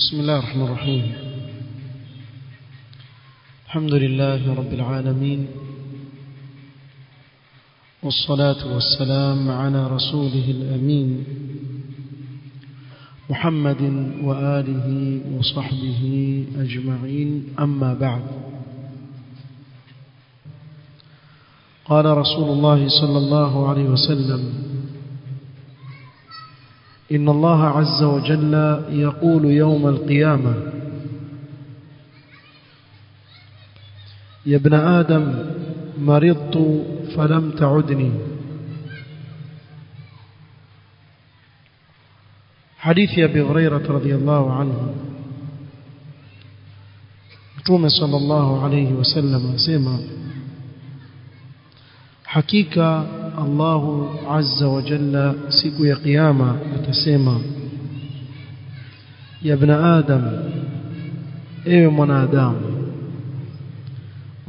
بسم الله الرحمن الرحيم. الحمد لله رب العالمين والصلاة والسلام على رسوله الأمين محمد وآله وصحبه أجمعين أما بعد. قال رسول الله صلى الله عليه وسلم إن الله عز وجل يقول يوم القيامة يا ابن آدم مرضت فلم تعدني. حديث أبي هريرة رضي الله عنه. متوم صلى الله عليه وسلم سيما hakika Allahu azza wa jalla siku ya kiyama atasema ya ibn adam ewe mwanadamu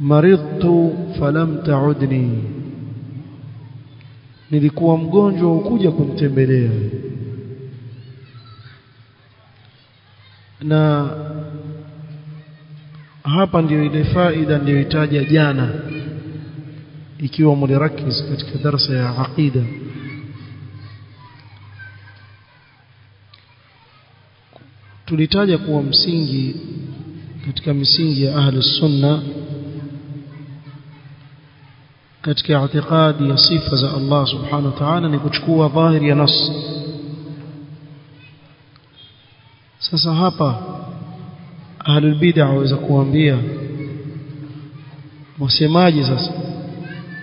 maridtu falam taudni nilikuwa mgonjwa ukuja kumtembelea na hapa ndio ile faida niliyoitaja jana ikiwa mulirakis katika darasa ya aqida. Tulitaja kuwa msingi katika misingi ya ahli sunna katika i'tiqadi ya sifa za Allah subhanahu wa ta'ala ni kuchukua dhahiri ya nas sasa hapa ahli bid'ah waweza kuambia wasemaje sasa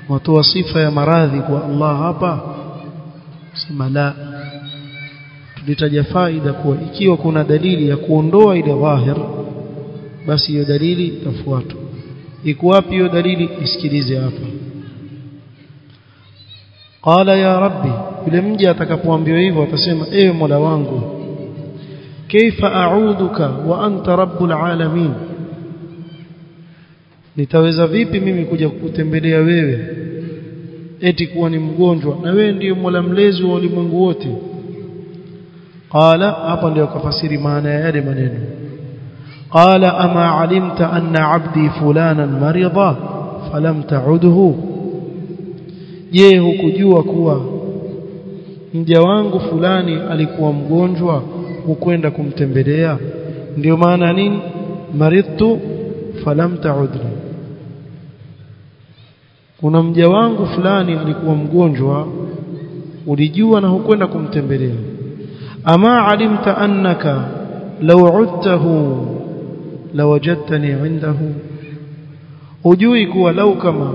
watoa sifa ya maradhi kwa Allah hapa. Sema la tulitaja faida kuwa ikiwa kuna dalili ya kuondoa ile dhahir basi hiyo dalili itafuatwa. Iko wapi hiyo dalili? Isikilize hapa. Qala ya rabbi yule mja atakapoambiwa hivyo atasema ewe mola wangu kaifa a'uduka wa anta rabbul alamin nitaweza vipi mimi kuja kukutembelea wewe? Eti kuwa ni mgonjwa na wewe ndiyo mola mlezi wa ulimwengu wote. Qala hapa ndio akafasiri maana ya yale maneno. Qala ama alimta anna abdi fulanan marida falam ta'udhu? Je hukujua kuwa mja wangu fulani alikuwa mgonjwa hukwenda kumtembelea? Ndio maana nini? Maridtu falam ta'udni kuna mja wangu fulani alikuwa mgonjwa ulijua na hukwenda kumtembelea. Ama alimta annaka law udtahu lawajadtani indahu. Hujui kuwa lau kama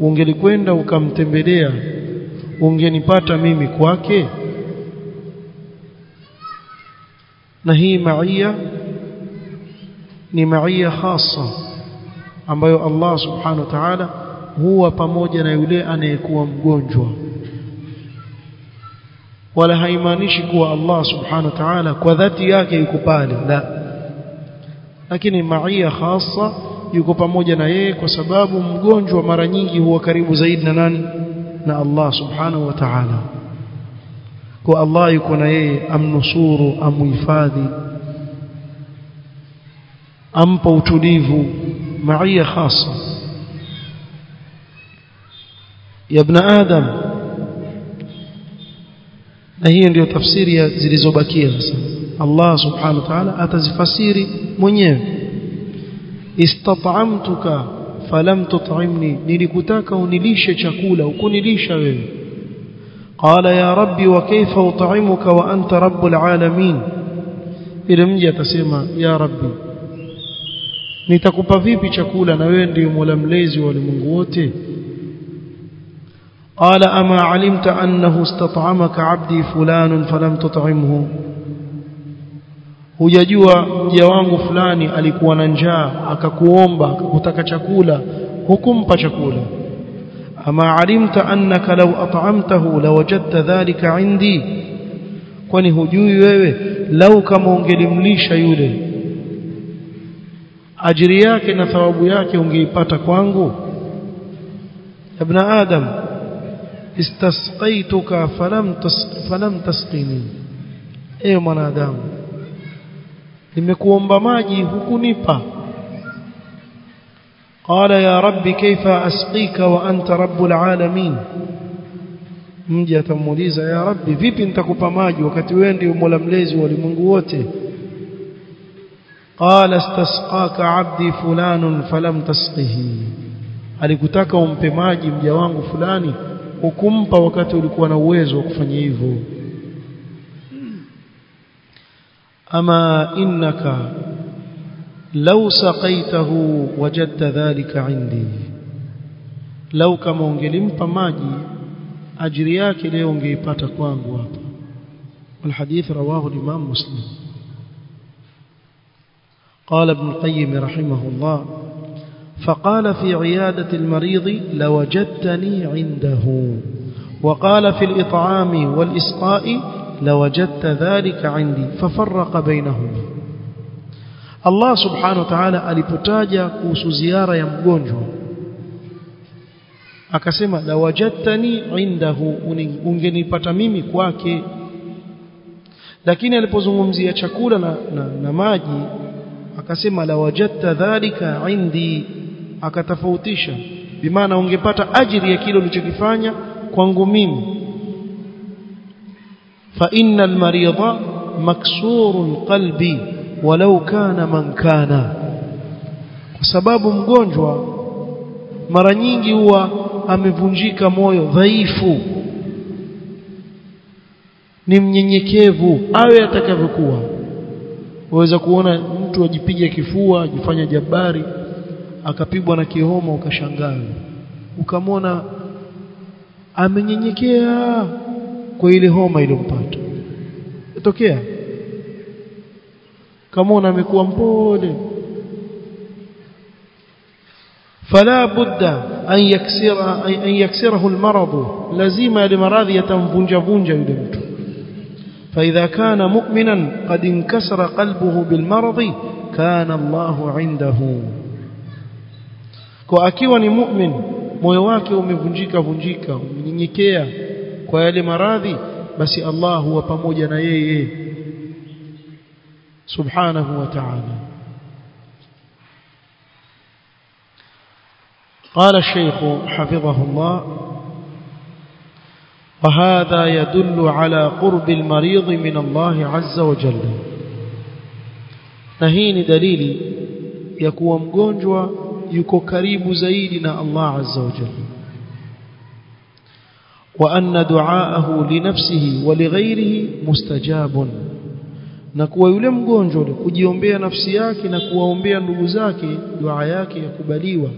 ungelikwenda ukamtembelea ungenipata mimi kwake? Na hii maia ni maia khasa ambayo Allah subhanahu wa ta'ala huwa pamoja na yule anayekuwa mgonjwa. Wala haimaanishi kuwa Allah subhanahu wa ta'ala kwa dhati yake yuko pale la. Lakini maia khasa yuko pamoja na yeye kwa sababu mgonjwa mara nyingi huwa karibu zaidi na nani? Na Allah subhanahu wa ta'ala. Kwa Allah yuko na yeye amnusuru amuhifadhi ampa utulivu maia khasa ya ibn adam. Na hiyo ndio tafsiri zilizobakia sasa. Allah subhanahu wa ta'ala atazifasiri mwenyewe. Istat'amtuka falam tut'imni nilikutaka unilishe chakula ukunilisha wewe. Qala ya rabbi wa kaifa ut'imuka wa anta rabbul alamin? Ile mji atasema ya rabbi nitakupa vipi chakula na wewe ndiyo mola mlezi wa ulimwengu wote قال أما علمت أنه استطعمك عبدي فلان فلم تطعمه. هجوا جوانغ فلاني أليكو ننجا أككوومبا أكتك شكولا هكم بشكولا أما علمت أنك لو أطعمته لوجدت ذلك عندي. kwani hujui wewe lau kama ungelimlisha yule ajiri yake na thawabu yake ungeipata kwangu ibna adam istasqaituka falam tas falam tasqini ewe mwanadamu nimekuomba maji hukunipa قال يا رب كيف أسقيك وأنت رب العالمين mji atamuuliza ya rabbi vipi nitakupa maji wakati wewe ndio mola mlezi wa ulimwengu wote qala istasqaka abdi fulanun falam tasqihi alikutaka umpe maji mja wangu fulani Ukumpa wakati ulikuwa na uwezo wa kufanya hivyo ama innaka law saqaitahu wajadta dhalika indi lau kama ungelimpa maji ajiri yake leo ungeipata kwangu hapa والحديث رواه الإمام مسلم قال ابن القيم رحمه الله فقال في عيادة المريض لوجدتني عنده. وقال في الإطعام والإسقاء لوجدت ذلك عندي. ففرق بينهما. الله سبحانه وتعالى ألبتاجا كوس زيارة يمغونجو أكسما لوجدتني عنده أنجني بتميمي كواكي لكن ألبوزمومزي يتشكولنا نماجي أكسما لوجدت ذلك عندي akatofautisha. Bimaana ungepata ajiri ya kile ulichokifanya kwangu mimi. Fa innal marida maksurul qalbi walau kana man kana kwa sababu mgonjwa mara nyingi huwa amevunjika moyo dhaifu. Ni mnyenyekevu awe atakavyokuwa. Waweza kuona mtu ajipiga kifua ajifanya jabari akapigwa na kihoma ukashangaa ukamwona amenyenyekea kwa ile homa iliyompata itokea kama amekuwa mpole فلا بد أن يكسر أن يكسره المرض لازم لمراض يتنفنج فنج يدمت فإذا كان مؤمنا قد انكسر قلبه بالمرض كان الله عنده kwa akiwa ni mu'min moyo wake umevunjika vunjika umenyenyekea kwa yale maradhi basi Allah huwa pamoja na yeye subhanahu wa ta'ala قال الشيخ حفظه الله وهذا يدل على قرب المريض من الله عز وجل نهين دليل يكون مgonjwa yuko karibu zaidi na Allah azza wa jalla wa anna du'aahu li nafsihi wa li ghayrihi mustajabun na kuwa yule mgonjwa kujiombea nafsi yake na kuwaombea ndugu zake dua yake yakubaliwa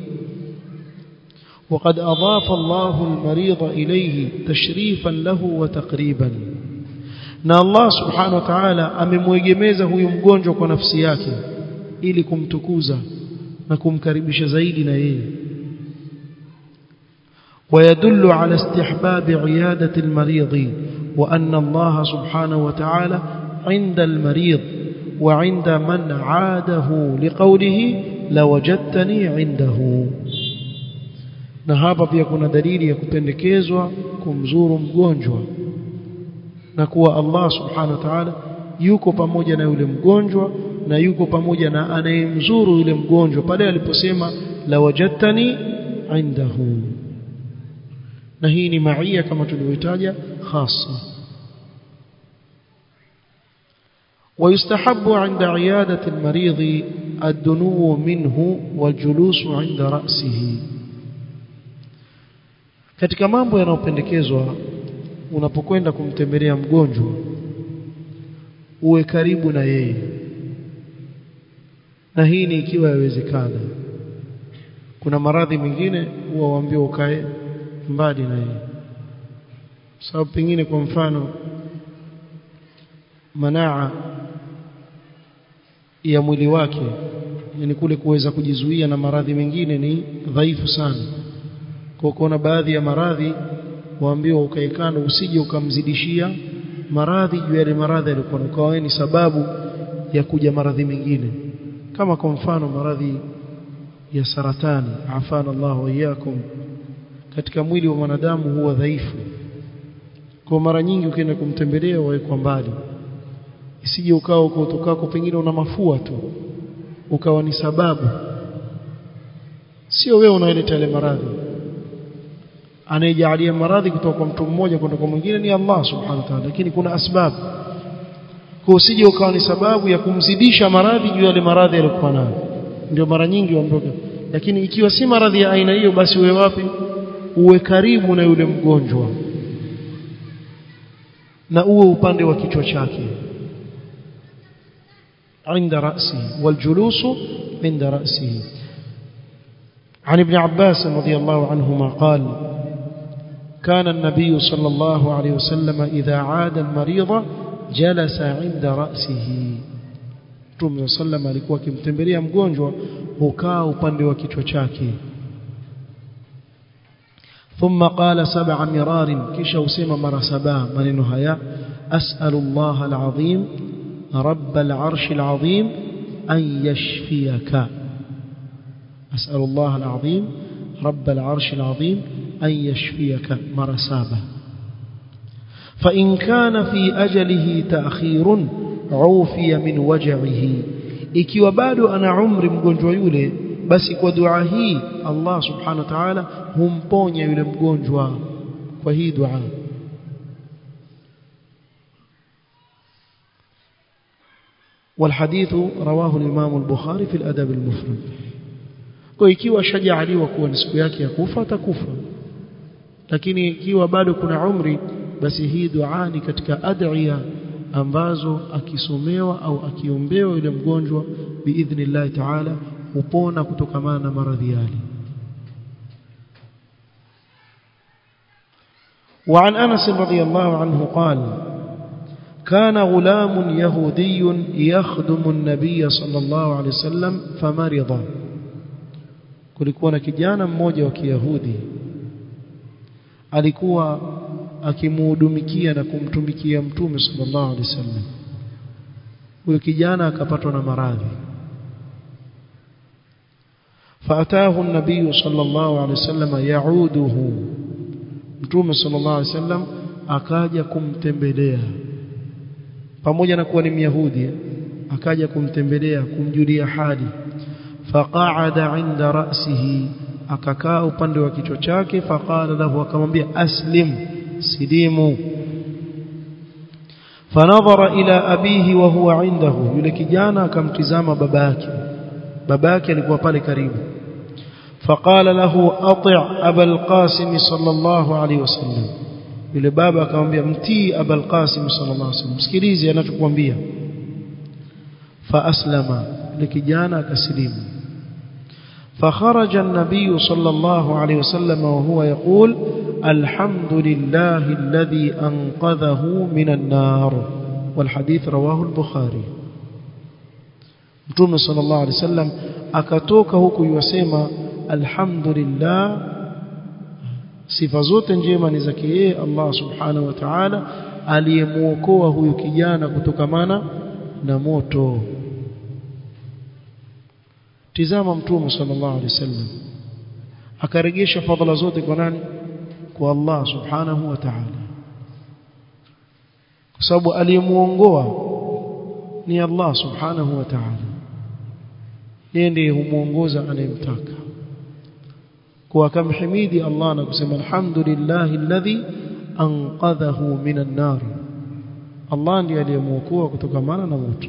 وقد أضاف الله المريض إليه تشريفا له وتقريبا na Allah subhanahu wa ta'ala amemwegemeza huyu mgonjwa kwa nafsi yake ili kumtukuza Na kumkaribisha zaidi na yeye ويدل على استحباب عيادة المريض وأن الله سبحانه وتعالى عند المريض وعند من عاده لقوله لوجدتني عنده na hapa pia kuna dalili ya kupendekezwa kumzuru mgonjwa na kuwa Allah subhanahu wa ta'ala yuko pamoja na yule mgonjwa na yuko pamoja na anayemzuru yule mgonjwa pale aliposema la wajadtani indahu na hii ni maia kama tulivyotaja hasa ويستحب عند عيادة المريض الدنو منه والجلوس عند رأسه katika mambo yanayopendekezwa unapokwenda kumtembelea mgonjwa uwe karibu na yeye na hii ni ikiwa yawezekana. Kuna maradhi mengine huwa waambiwa ukae mbali na yeye. Sababu pengine kwa mfano manaa ya mwili wake yani kule kuweza kujizuia na maradhi mengine ni dhaifu sana. Kwa kuona baadhi ya maradhi waambiwa ukae kando usije ukamzidishia maradhi juu ya maradhi yalikuwa ukawa ni sababu ya kuja maradhi mengine kama kwa mfano maradhi ya saratani afana Allah iyakum katika mwili wa mwanadamu huwa dhaifu. Kwa mara nyingi ukienda kumtembelea wawekwa mbali isije ukawa uko utokako pengine una mafua tu ukawa ni sababu. Sio wewe unaeleta ile maradhi. Anayejalia maradhi kutoka kwa mtu mmoja kwenda kwa mwingine ni Allah subhanahu wa ta'ala lakini kuna asbabu kwa usije ukawa ni sababu ya kumzidisha maradhi juu ya ile maradhi aliyokuwa nayo ndio mara nyingi waambiwa lakini ikiwa si maradhi ya aina hiyo basi uwe wapi uwe karibu na yule mgonjwa na uwe upande wa kichwa chake عند رأسه والجلوس عند رأسه عن ابن عباس رضي الله عنهما قال كان النبي صلى الله عليه وسلم إذا عاد المريض جلس عند رأسه Mtume sallam alikuwa akimtembelea mgonjwa hukaa upande wa kichwa chake ثم قال سبع مرار kisha usema mara saba maneno haya as'alu Allah al-azim رب العرش العظيم أن يشفيك أسأل الله العظيم رب العرش العظيم أن يشفيك مرسابة فإن كان في أجله تأخير عوفي من وجعه. ikiwa bado أنا umri mgonjwa yule بس kwa dua hii Allah subhanahu wa ta'ala humponya yule mgonjwa kwa والحديث رواه الإمام البخاري في الأدب المفرد. ويكيو شجع لي وكوان يا يكوفا تكوفا لكن كي بعد كنا عمري basi hii dua ni katika adhiya ambazo akisomewa au akiombewa yule mgonjwa biidhnillah taala hupona kutokamana na maradhi yale وعن أنس رضي الله عنه قال كان غلام يهودي يخدم النبي صلى الله عليه وسلم فمرض kulikuwa na kijana mmoja wa Kiyahudi alikuwa akimuhudumikia na kumtumikia mtume sallallahu alaihi wasallam huyo kijana akapatwa na maradhi فأتاه النبي صلى الله عليه وسلم يعوده mtume sallallahu alaihi wasallam akaja kumtembelea pamoja na kuwa ni myahudi akaja kumtembelea kumjulia hali faqa'ada 'inda ra'sihi akakaa upande wa kichwa chake faqala lahu akamwambia aslim sidimu fanadhara ila abihi wa huwa indahu. Yule kijana akamtizama babake babake alikuwa pale karibu. Faqala lahu ati' abul qasim sallallahu alaihi wasallam yule baba akamwambia mtii abul qasim sallallahu alaihi wasallam msikilize anachokuambia. Fa aslama. Yule kijana akasilimu. فخرج النبي صلى الله عليه وسلم وهو يقول الحمد لله الذي أنقذه من النار. والحديث رواه البخاري. متوم صلى الله عليه وسلم أكتوكه كي يسيما الحمد لله. سفزوت جيما نزكي الله سبحانه وتعالى. أليموكوه يكيانا كتوكمانا نموتوه tizama mtume sallallahu alaihi wasallam akaregesha fadhila zote kwa nani? Kwa Allah subhanahu wa ta'ala. Kwa sababu aliyemuongoa ni Allah subhanahu wa ta'ala. Yeye ndiye humuongoza anayemtaka. Kwa kamhimidi Allah na kusema alhamdulillahi alladhi anqadhahu minan nar. Allah ndiye aliyemuokoa kutokamana na moto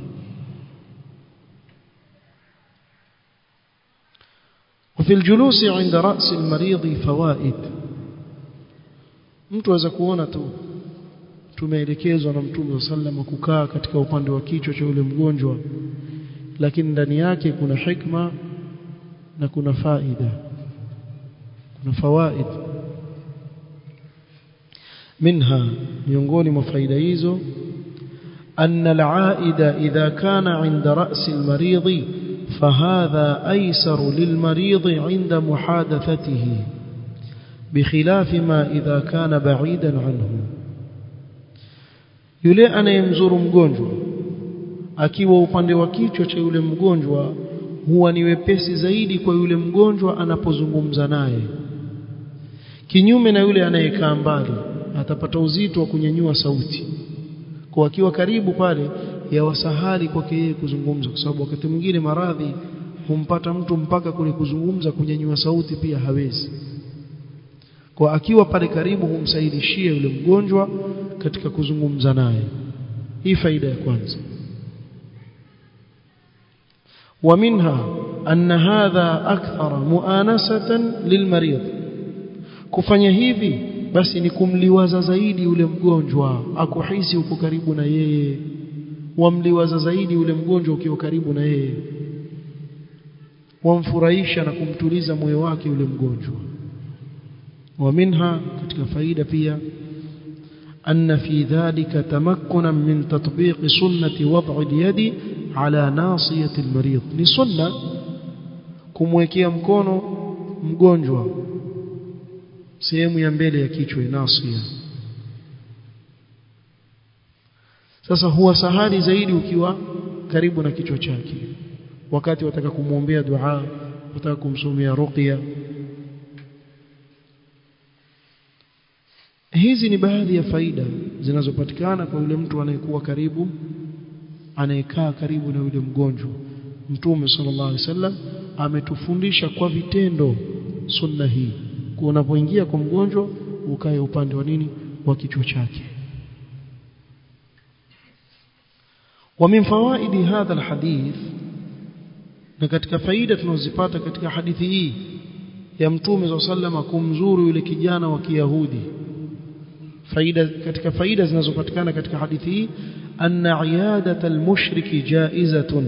وفي الجلوس عند رأس المريض فوائد mtu aweza kuona tu tumeelekezwa na Mtume sallam kukaa katika upande wa kichwa cha yule mgonjwa lakini ndani yake kuna hikma na kuna faida kuna fawaid منها miongoni mwa faida hizo أن العائد إذا كان عند رأس المريض فهذا أيسر للمريض عند محادثته بخلاف ما إذا كان بعيدا عنه yule anayemzuru mgonjwa akiwa upande wa kichwa cha yule mgonjwa huwa ni wepesi zaidi kwa yule mgonjwa anapozungumza naye kinyume na yule anayekaa mbali atapata uzito wa kunyanyua sauti kwa akiwa karibu pale yawasahali kwake yeye kuzungumza kwa sababu wakati mwingine maradhi humpata mtu mpaka kule kuzungumza kunyanyua sauti pia hawezi kwa akiwa pale karibu humsaidishie yule mgonjwa katika kuzungumza naye hii faida ya kwanza ومنها أن هذا أكثر مؤانسة للمريض kufanya hivi basi ni kumliwaza zaidi yule mgonjwa akuhisi uko karibu na yeye wamliwaza zaidi yule mgonjwa ukiwa karibu na yeye wamfurahisha na kumtuliza moyo wake yule mgonjwa ومنها katika faida pia أن في ذلك تمكنا من تطبيق سنة وضع اليد على ناصية المريض ni sunna kumwekea mkono mgonjwa sehemu ya mbele ya kichwa nasia sasa huwa sahali zaidi ukiwa karibu na kichwa chake. Wakati wataka kumwombea dua wataka kumsomea ruqya. Hizi ni baadhi ya faida zinazopatikana kwa yule mtu anayekuwa karibu anayekaa karibu na yule mgonjwa. Mtume sallallahu alaihi wasallam ametufundisha kwa vitendo sunna hii. Unapoingia kwa mgonjwa ukae upande wa nini? Wa kichwa chake ومن فوائد هذا الحديث na katika faida tunazopata katika hadithi hii ya mtume صلى الله عليه kumzuru yule kijana wa Kiyahudi faida katika faida zinazopatikana katika hadithi hii anna iyadata almushriki jaizatun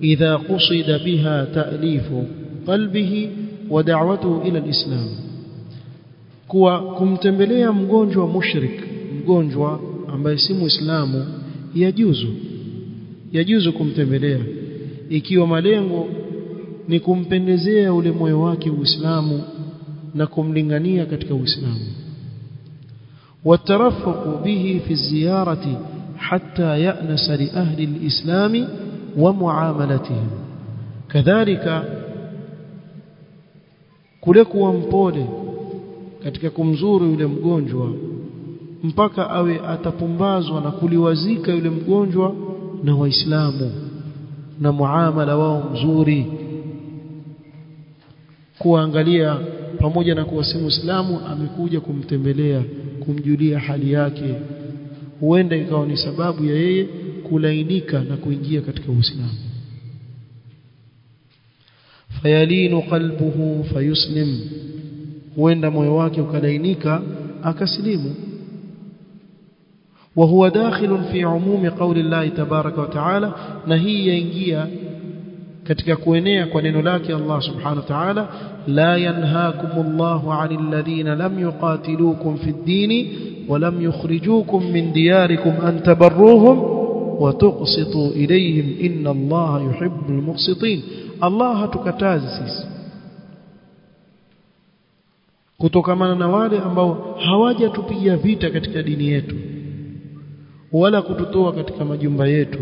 idha qusida biha ta'lifu qalbihi wa da'watuhu ila alislam kuwa kumtembelea mgonjwa mushrik mgonjwa ambaye si muislamu yajuzu yajuzu kumtembelea. Ikiwa malengo ni kumpendezea ule moyo wake Uislamu na kumlingania katika Uislamu. Watarafuku bihi fi ziyarati hatta ya'nasa li ahli alislam wa muamalatihim. Kadhalika kule kuwa mpole katika kumzuru yule mgonjwa mpaka awe atapumbazwa na kuliwazika yule mgonjwa na waislamu na muamala wao mzuri. Kuangalia pamoja na kuwa si muislamu amekuja kumtembelea kumjulia hali yake. Huenda ikawa ni sababu ya yeye kulainika na kuingia katika Uislamu. Fayalinu qalbuhu fayuslim. Huenda moyo wake ukalainika akasilimu وهو داخل في عموم قول الله تبارك وتعالى نهي ينجيا katika kuenea kwa neno lake Allah subhanahu wa ta'ala la yanhaakumullahu 'anil ladhina lam yuqatilukum fid din wa lam yukhrijukum min diyarikum an tabarruhum wa tuqsitu ilayhim inna Allah yuhibbul muqsitin Allah hatukatazi sisi kutokamana na wale ambao hawajatupigia vita katika dini yetu wala kututoa katika majumba yetu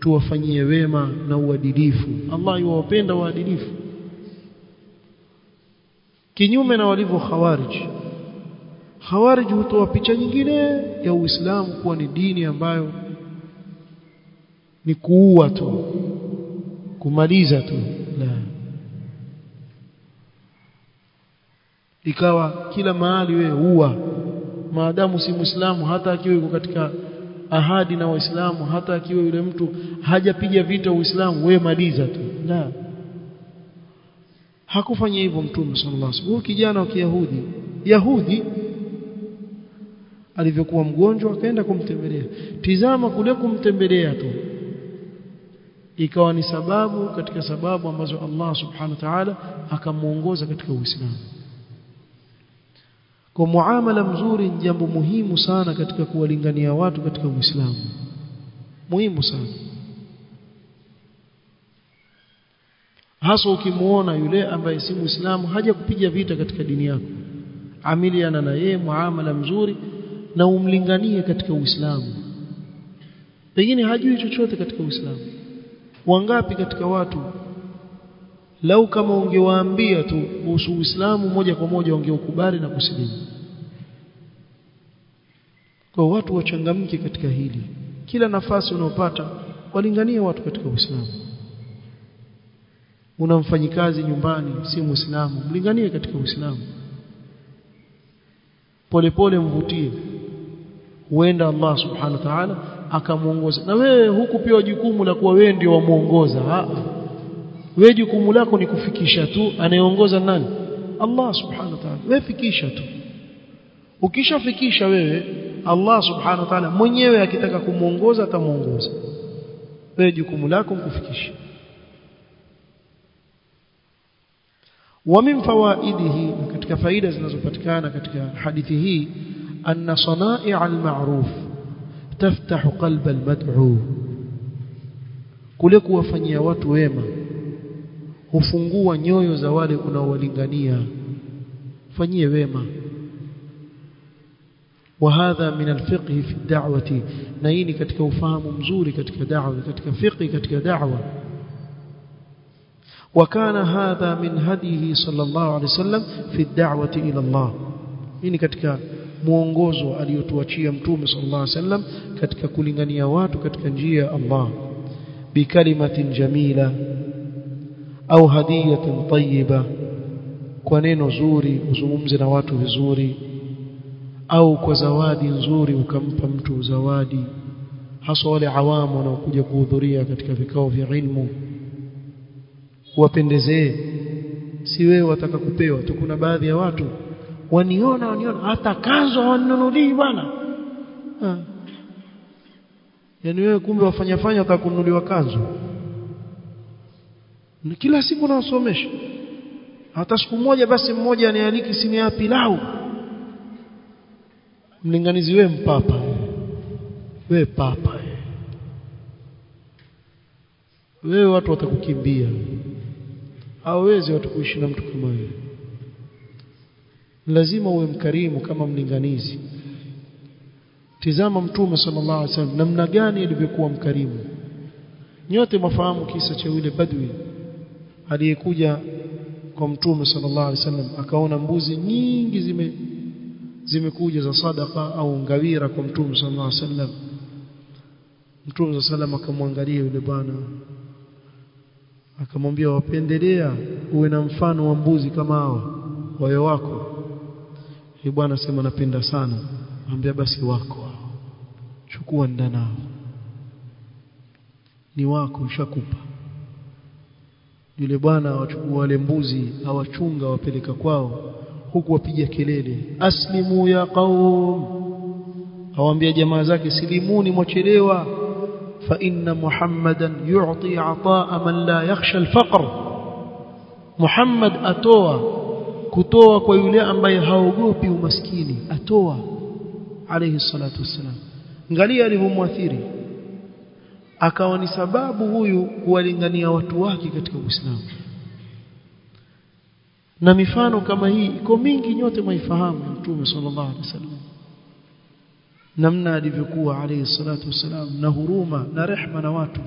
tuwafanyie wema na uadilifu. Allah yuwapenda waadilifu. Kinyume na walivyo khawarij. Khawarij hutoa picha nyingine ya Uislamu kuwa ni dini ambayo ni kuua tu kumaliza tu. La. Ikawa kila mahali wewe ua maadamu si muislamu hata akiwa yuko katika ahadi na waislamu hata akiwa yule mtu hajapiga vita uislamu we maliza tu. La. Hakufanya hivyo mtume sallallahu alaihi wasallam. Kijana wa kiyahudi yahudi alivyokuwa mgonjwa akaenda kumtembelea. Tizama kule kumtembelea tu. Ikawa ni sababu katika sababu ambazo Allah subhanahu wa ta'ala akamuongoza katika uislamu kwa muamala mzuri ni jambo muhimu sana katika kuwalingania watu katika Uislamu. Muhimu sana. Hasa ukimuona yule ambaye si Muislamu haja kupiga vita katika dini yako. Amiliana na yeye muamala mzuri na umlinganie katika Uislamu. Pengine hajui chochote katika Uislamu. Wangapi katika watu lau kama ungewaambia tu kuhusu Uislamu moja kwa moja wangeukubali na kusilimu kwa watu wachangamke katika hili. Kila nafasi unaopata walinganie watu katika Uislamu. Una mfanyikazi nyumbani si muislamu mlinganie katika Uislamu. Polepole mvutie. Huenda Allah subhanahu wa ta'ala akamuongoza. Na wewe huku pia jukumu la kuwa wewe ndio wamuongoza. Wewe jukumu lako ni kufikisha tu. Anayeongoza nani? Allah subhanahu wa ta'ala. Wewe fikisha tu. Ukishafikisha wewe Allah subhanahu wa ta'ala mwenyewe akitaka kumuongoza atamuongoza wewe jukumu lako kufikisha ومن فوائده katika faida zinazopatikana katika hadithi hii anna sana'i' al-ma'ruf taftahu qalb al-mad'u kule kuwafanyia watu wema hufungua nyoyo za wale unaowalingania fanyie wema وهذا من الفقه في الدعوة. نيني كتك وفهم مزوري كتك دعوة كتك فقه كتك دعوة. وكان هذا من هديه صلى الله عليه وسلم في الدعوة إلى الله. نيني كتك موانغوزو أليوتو وشيام تومي صلى الله عليه وسلم كتك كلنغني واتو كتك نجي الله. بكلمة جميلة أو هدية طيبة. كونينو زوري وزمومزنا واتو زوري au kwa zawadi nzuri ukampa mtu zawadi hasa wale awamu wanaokuja kuhudhuria katika vikao vya ilmu. Wapendezee si wewe wataka kupewa tu kuna baadhi ya watu waniona waniona hata kanzo wanunulii bwana. Yaani wewe kumbe wafanyafanya wataka kununuliwa kanzo kila siku nawasomesha. Hata siku moja basi mmoja anialiki sini ya pilau mlinganizi wewe mpapa. Wewe papa. Wewe watu watakukimbia. Hawezi watu kuishi na mtu kama wewe. Lazima uwe mkarimu kama mlinganizi. Tizama mtume sallallahu alaihi wasallam namna gani alivyokuwa mkarimu. Nyote mafahamu kisa cha yule badwi aliyekuja kwa mtume sallallahu alaihi wasallam akaona mbuzi nyingi zime zimekuja za sadaka au ngawira kwa mtume sallallahu alaihi wasallam. Mtume sallallahu alaihi wasallam akamwangalia yule bwana akamwambia wapendelea uwe na mfano wa mbuzi kama hao wayo wako. Yule bwana sema napenda sana. Ambia basi wako chukua ndanao ni wako ushakupa yule bwana awachukua wale mbuzi awachunga wapeleka kwao huku wapiga kelele aslimu ya qaum awaambia jamaa zake silimuni mwachelewa. Fa inna muhammadan yu'ti ataa man la yakhsha al-faqr. Muhammad atoa kutoa kwa yule ambaye haogopi umaskini atoa alayhi salatu wassalam. Angalia alivyomwathiri. Akawa ni sababu huyu kuwalingania watu wake katika Uislamu na mifano kama hii iko mingi nyote mwaifahamu mtume sallallahu alaihi wasallam. Namna alivyokuwa alayhi salatu wasalam na huruma na rehma na watu.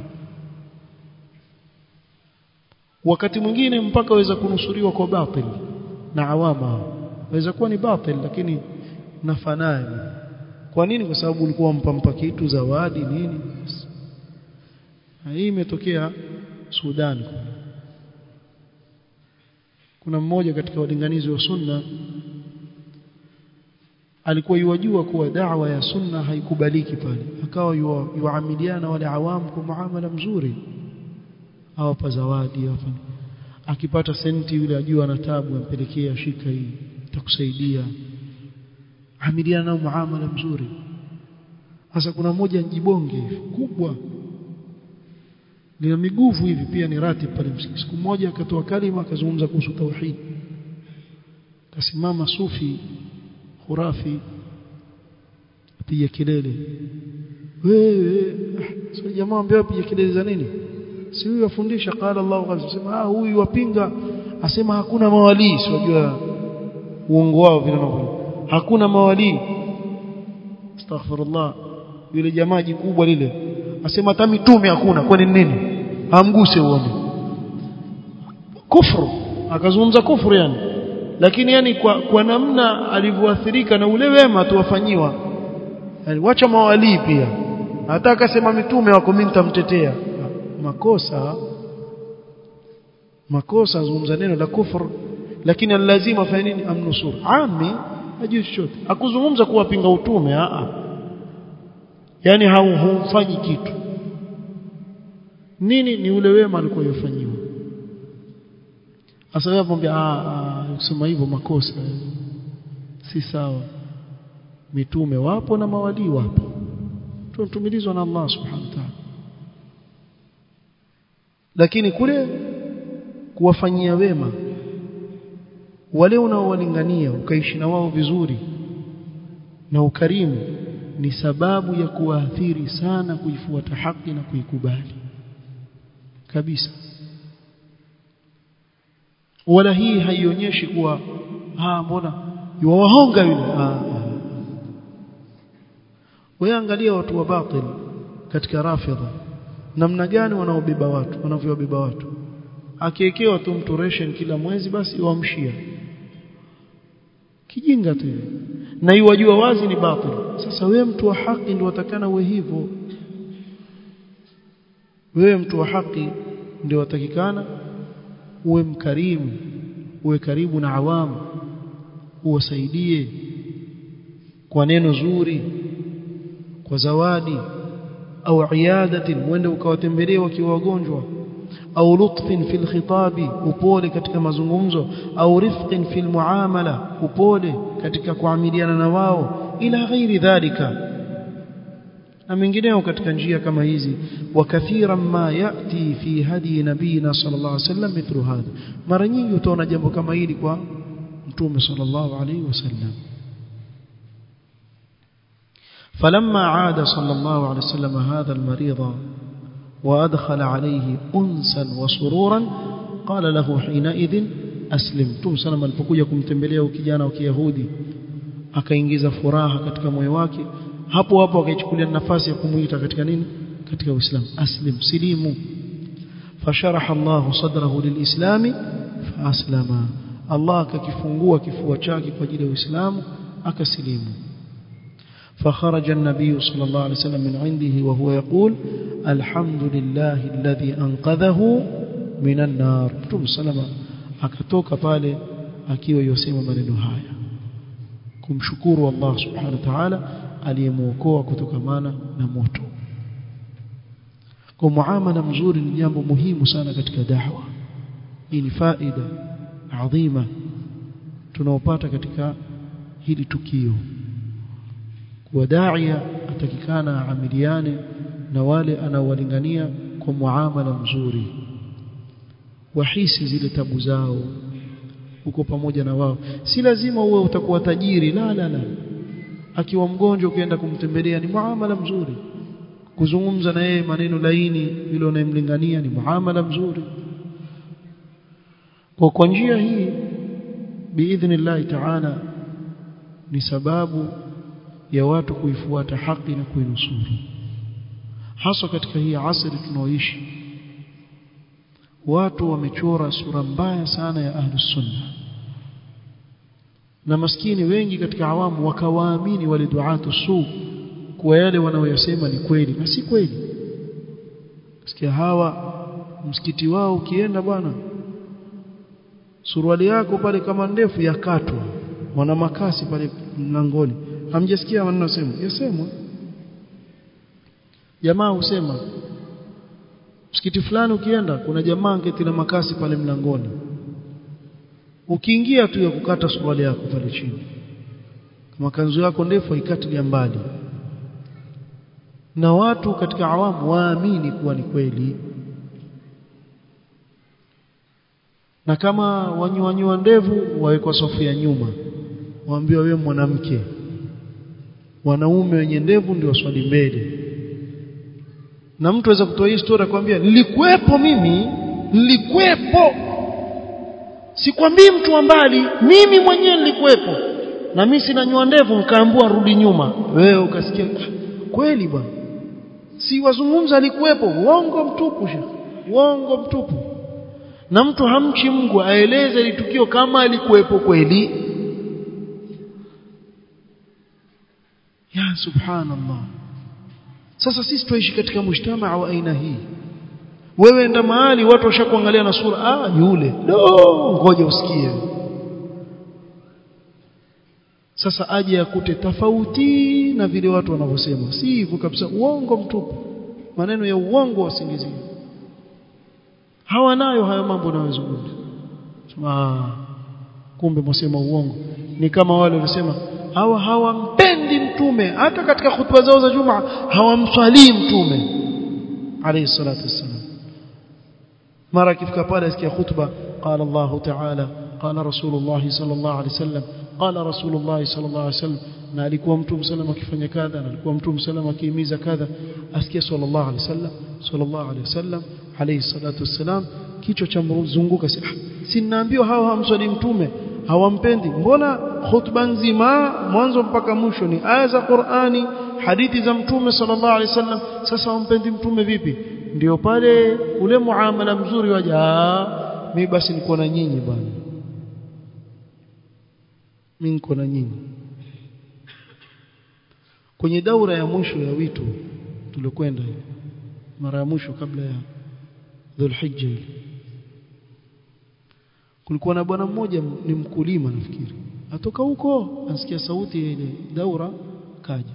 Wakati mwingine mpaka waweza kunusuriwa kwa batil na awama. Waweza kuwa ni batil lakini nafanani kwa nini? Kwa sababu ulikuwa mpampa kitu zawadi nini? Hii imetokea Sudan kuna mmoja katika walinganizi wa sunna alikuwa yuwajua kuwa da'wa ya sunna haikubaliki pale. Akawa yuamiliana wale awamu kwa muamala mzuri. Awapa zawadi hapa akipata senti yule ajua ana tabu ampelekea shika hii takusaidia amiliana nao muamala mzuri. Sasa kuna mmoja njibonge kubwa lina miguvu hivi pia ni ratib pale msikiti. Siku moja akatoa kalima akazungumza kuhusu tauhid. Kasimama sufi khurafi pia kelele. Wewe sio jamaa ambaye apiga kelele za nini? Si huyu afundisha? Qala Allah ghazi sema ah huyu wapinga. Asema hakuna mawali sijua uongo wao vile wanavyo hakuna mawali astaghfirullah. Yule jamaa jikubwa lile asema hata mitume hakuna. Kwani nini? Amguse uone. Kufru. Akazungumza kufru yani. Lakini yani kwa, kwa namna alivyoathirika na ule wema tuwafanyiwa. Wacha mawali pia. Hata akasema mitume wako mimi nitamtetea. Makosa. Makosa zungumza neno la kufru. Lakini lazima afanye nini? Amnusuru. Ami hajui chochote. Akuzungumza kuwapinga utume a yani haufanyi kitu. Nini ni ule wema alikoyofanyiwa asa sasa wewe pombe ah kusema hivyo makosa. Si sawa. Mitume wapo na mawalii wapo. Tunatumilizwa na Allah subhanahu wa ta'ala. Lakini kule kuwafanyia wema wale unaowalingania ukaishi na wao vizuri na ukarimu ni sababu ya kuathiri sana kuifuata haki na kuikubali. Kabisa. Wala hii haionyeshi kuwa ah mbona yuwahonga yule? Ah wewe angalia watu wa batil katika rafidha. Namna gani wanaobeba watu wanavyobeba watu. Akiekewa tu mtu kila mwezi basi wamshia. Kijinga tu na iwajua wazi ni batil. Sasa wewe mtu wa haki ndio watakana uwe hivyo. Wewe mtu wa haki ndio watakikana uwe mkarimu uwe karibu na awamu uwasaidie kwa neno zuri kwa zawadi au iadatin uende ukawatembelea wakiwa wagonjwa أو لطف في الخطاب أبولي كتك مزنغمزو أو رفق في المعاملة أبولي كتك كعمليان نواو إلى غير ذلك. أمن جنيه كتك نجية كما يزي وكثيرا ما يأتي في هدي نبينا صلى الله عليه وسلم مثل هذا. مرني يتونا جنبه كما يلي كوا صلى الله عليه وسلم. فلما عاد صلى الله عليه وسلم هذا المريض وأدخل عليه أنسا وسرورا قال له حينئذ أسلم تم سلام alipokuja kumtembelea kijana wa Kiyahudi akaingiza furaha katika moyo wake hapo hapo akaichukulia nafasi ya kumuita katika nini katika Uislamu aslim silimu fasharaha Allah sadrahu lilislami faaslama Allah akakifungua kifua chake kwa ajili ya Uislamu akasilimu فخرج النبي صلى الله عليه وسلم من عنده وهو يقول alhamdulillahi alladhi anqadhahu minan nar. Mtume salama akatoka pale akiwa yosema maneno haya. Kumshukuru Allah subhanahu wa ta'ala aliyemuokoa kutokamana na moto. Kwa muamala mzuri ni jambo muhimu sana katika da'wa. Hii ni faida adhima tunaopata katika hili tukio. Kuwa daia atakikana aamiliane na wale anaowalingania kwa muamala mzuri. Wahisi zile tabu zao. Uko pamoja na wao. Si lazima uwe utakuwa tajiri. La la la. Akiwa mgonjwa ukienda kumtembelea ni muamala mzuri. Kuzungumza na yeye maneno laini yule unayemlingania ni muamala mzuri. Kwa kwa njia hii biidhnillah ta'ala ni sababu ya watu kuifuata haki na kuinusuru hasa katika hii asri tunaoishi. Watu wamechora sura mbaya sana ya ahlus sunna. Na maskini wengi katika awamu wakawaamini wale duatu su kuwa yale wanaoyasema ni kweli na si kweli. Sikia hawa msikiti wao ukienda bwana suruali yako pale kama ndefu yakatwa wana makasi pale mlangoni hamjasikia maneno yasemwa yasemwa jamaa husema msikiti fulani ukienda kuna jamaa ngeti na makasi pale mlangoni. Ukiingia tu ya kukata suruali yako pale chini. Kama kanzu yako ndefu haikatilia mbali. Na watu katika awamu waamini kuwa ni kweli. Na kama wanyuanyua ndevu wawekwa safu ya nyuma. Waambiwa wewe mwanamke wanaume wenye ndevu ndio waswali mbele na mtu aweza kutoa hii story akwambia nilikuwepo mimi nilikuwepo. Sikwambii mtu wa mbali mimi mwenyewe nilikuwepo. Na mimi sina nywa ndevu nikaambua rudi nyuma. Wewe ukasikia kweli bwana. Si wazungumza alikuwepo uongo mtupu uongo mtupu. Na mtu hamchi Mungu aeleze ile tukio kama alikuwepo kweli. Ya subhanallah sasa sisi tuishi katika mshtama wa aina hii. Wewe enda mahali watu washakuangalia na sura ah yule do ngoja usikie. Sasa aje akute tofauti na vile watu wanavyosema. Si hivyo kabisa. Uongo mtupu. Maneno ya uongo wasingizie hawanayo hayo mambo yanayozungumza sema kumbe mwasema uongo. Ni kama wale walisema hawa hawampendi mtume. Hata katika khutba zao za juma hawamswalii mtume. Alayhi salatu wassalam. Mara akifika pale asikia khutba qala Allah ta'ala qala rasulullah sallallahu alayhi wasallam qala rasulullah sallallahu alayhi wasallam. Na alikuwa mtu msalama akifanya kadha na alikuwa mtu msalama akihimiza kadha. Asikia sallallahu alayhi wasallam sallallahu alayhi wasallam alayhi salatu wassalam. Kichwa cha mzunguka si si hawa hamswali mtume hawampendi. Mbona khutba nzima mwanzo mpaka mwisho ni aya za Qur'ani hadithi za mtume sallallahu alaihi wasallam. Sasa wampendi mtume vipi? Ndio pale ule muamala mzuri waja mimi basi niko na nyinyi bwana. Mimi niko na nyinyi. Kwenye daura ya mwisho ya wito tulikwenda mara ya mwisho kabla ya Dhulhijja kulikuwa na bwana mmoja ni mkulima nafikiri. Atoka huko anasikia sauti ile daura kaja.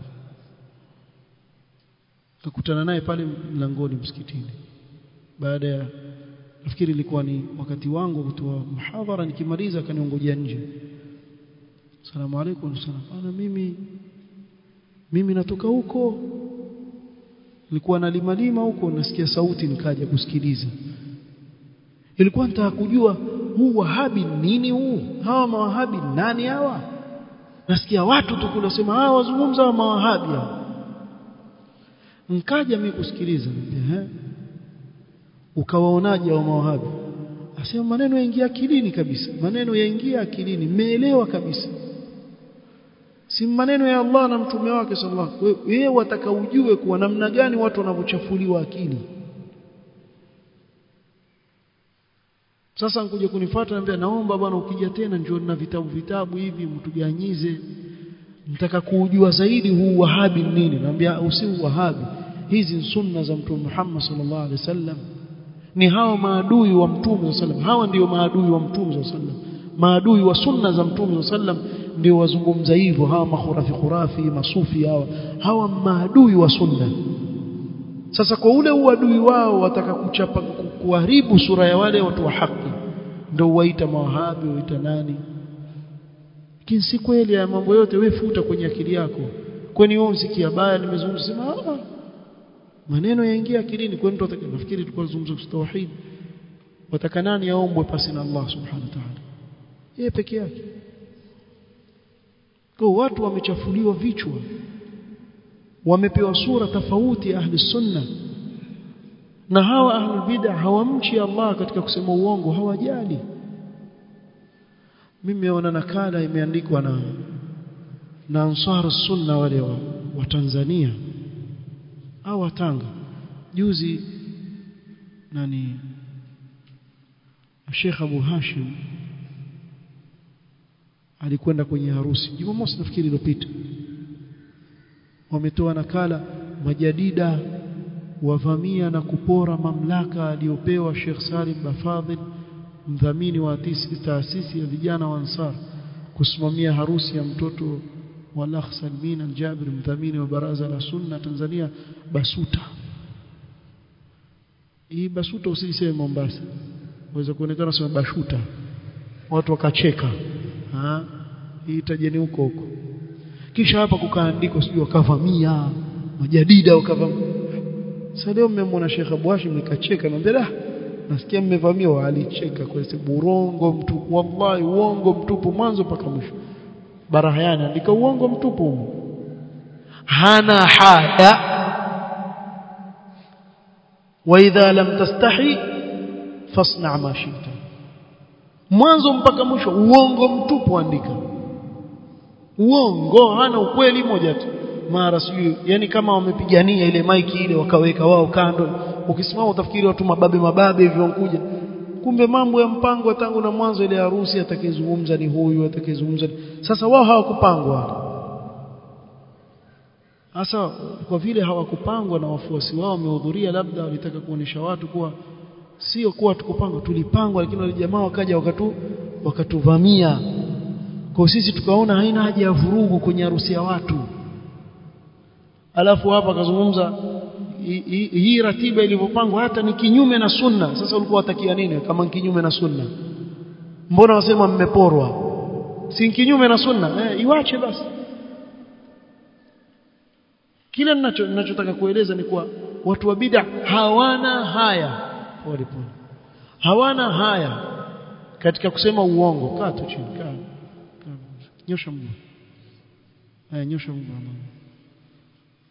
Akakutana naye pale mlangoni msikitini. Baada ya nafikiri ilikuwa ni wakati wangu kutoa muhadhara nikimaliza akaniongojea nje. Asalamu alaykum salamu ana mimi mimi natoka huko. Nilikuwa nalimalima huko nasikia sauti nikaja kusikiliza. Ilikuwa nataka kujua huu wahabi nini huu? Hawa mawahabi nani hawa? Nasikia watu tu kunasema sema hawa wazungumza wa mawahabi hawa. Nkaja mimi kusikiliza ehe. Ukawaonaje wa mawahabi? Asema maneno yaingia akilini kabisa. Maneno yaingia akilini. Mmeelewa kabisa. Si maneno ya Allah na mtume wake sallallahu alaihi wasallam. Wewe ujue kuwa namna gani watu wanavyochafuliwa akili sasa nkuja kunifuata niambia naomba bwana ukija tena njoo na vitabu vitabu hivi mtuganyize. Nitaka kujua zaidi huu wahabi nini. Naambia usi wahabi hizi ni sunna za mtume Muhammad sallallahu alaihi wasallam. Ni hao maadui wa mtume wasallam. Hawa ndio maadui wa mtume wasallam. Maadui wa sunna za mtume wasallam ndio wazungumza hivyo hawa makhurafi khurafi masufi hawa. Hawa maadui wa sunna sasa kwa ule uadui wao wataka kuchapa kuharibu sura ya wale watu wa haki ndio waita mawahabi waita nani? Lakini si kweli ya mambo yote wewe futa kwenye akili yako. Kwani wewe usikia baya nimezungumza sema ah maneno yaingia akilini kwani mtu nafikiri tulikuwa tunazungumza tauhid. Wataka nani aombwe pasi na Allah subhanahu wa ta'ala? Yeye peke yake. Kwa watu wamechafuliwa vichwa wamepewa sura tofauti ahli sunna na hawa ahlul bid'ah hawamchi Allah katika kusema uongo hawajali. Mimi naona nakala imeandikwa na na ansar sunna wale wa, wa Tanzania. Au Tanga. Juzi nani Sheikh Abu Hashim alikwenda kwenye harusi. Jumamosi nafikiri iliyopita wametoa nakala majadida wavamia na kupora mamlaka aliyopewa Sheikh Salim Bafadhil mdhamini wa taasisi ya vijana wa Ansar kusimamia harusi ya mtoto wa Lakh Salmin Al-Jabir mdhamini wa Baraza la Sunna Tanzania Basuta. Hii Basuta usiseme Mombasa. Waweza kuonekana sema Bashuta. Watu wakacheka. Ha hii tajeni huko huko kisha hapa kukaandikwa sijui wakavamia majadida wakavamia sasa leo mmemwona Sheikh Abu Hashim nikacheka naambia da nasikia mmevamia. Alicheka kwa sababu urongo mtupu wallahi uongo mtupu mwanzo mpaka mwisho. Barahayani andika uongo mtupu hana haya idha lam tastahi fasna ma shita. Mwanzo mpaka mwisho uongo mtupu andika uongo hana ukweli moja tu. Mara sijui yani kama wamepigania ile maiki ile wakaweka wao kando. Ukisimama utafikiri watu mababe mababe hivyo wankuja kumbe mambo ya mpango tangu na mwanzo ile harusi atakayezungumza ni huyu atakayezungumza sasa wao hawakupangwa hasa kwa vile hawakupangwa na wafuasi wao wamehudhuria labda walitaka kuonesha watu kuwa sio kuwa tukupangwa tulipangwa lakini wale jamaa wakaja wakatu wakatuvamia kwa sisi tukaona haina haja ya vurugu kwenye harusi ya watu. Alafu hapa akazungumza hii ratiba ilivyopangwa hata ni kinyume na sunna. Sasa ulikuwa watakia nini kama ni kinyume na sunna? Mbona wasema mmeporwa? Si kinyume na sunna? Eh, iwache basi. Kile ninacho ninachotaka kueleza ni kuwa watu wa bid'a hawana haya. Pole pole. Hawana haya katika kusema uongo. Kaa tu chini kaa. Nyosha mguu. Eh nyosha mguu mama.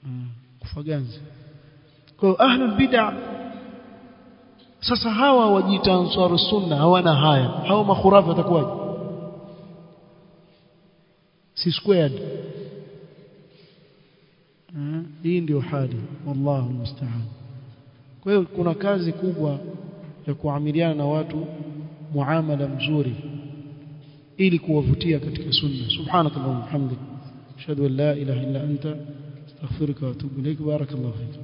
Mm. kufaganzi kwa ahlul bid'a sasa hawa wajiita ansaru sunna hawana haya. Hawa makhurafa watakuwaje? Si squared. Hii ndio hali. Wallahu musta'an. Kwa hiyo kuna kazi kubwa ya kuamiliana na watu muamala mzuri ili kuwavutia katika sunna subhanakallahumma hamdik ashhadu an la ilaha illa anta astaghfiruka wa atubu ilaik barakallahu fik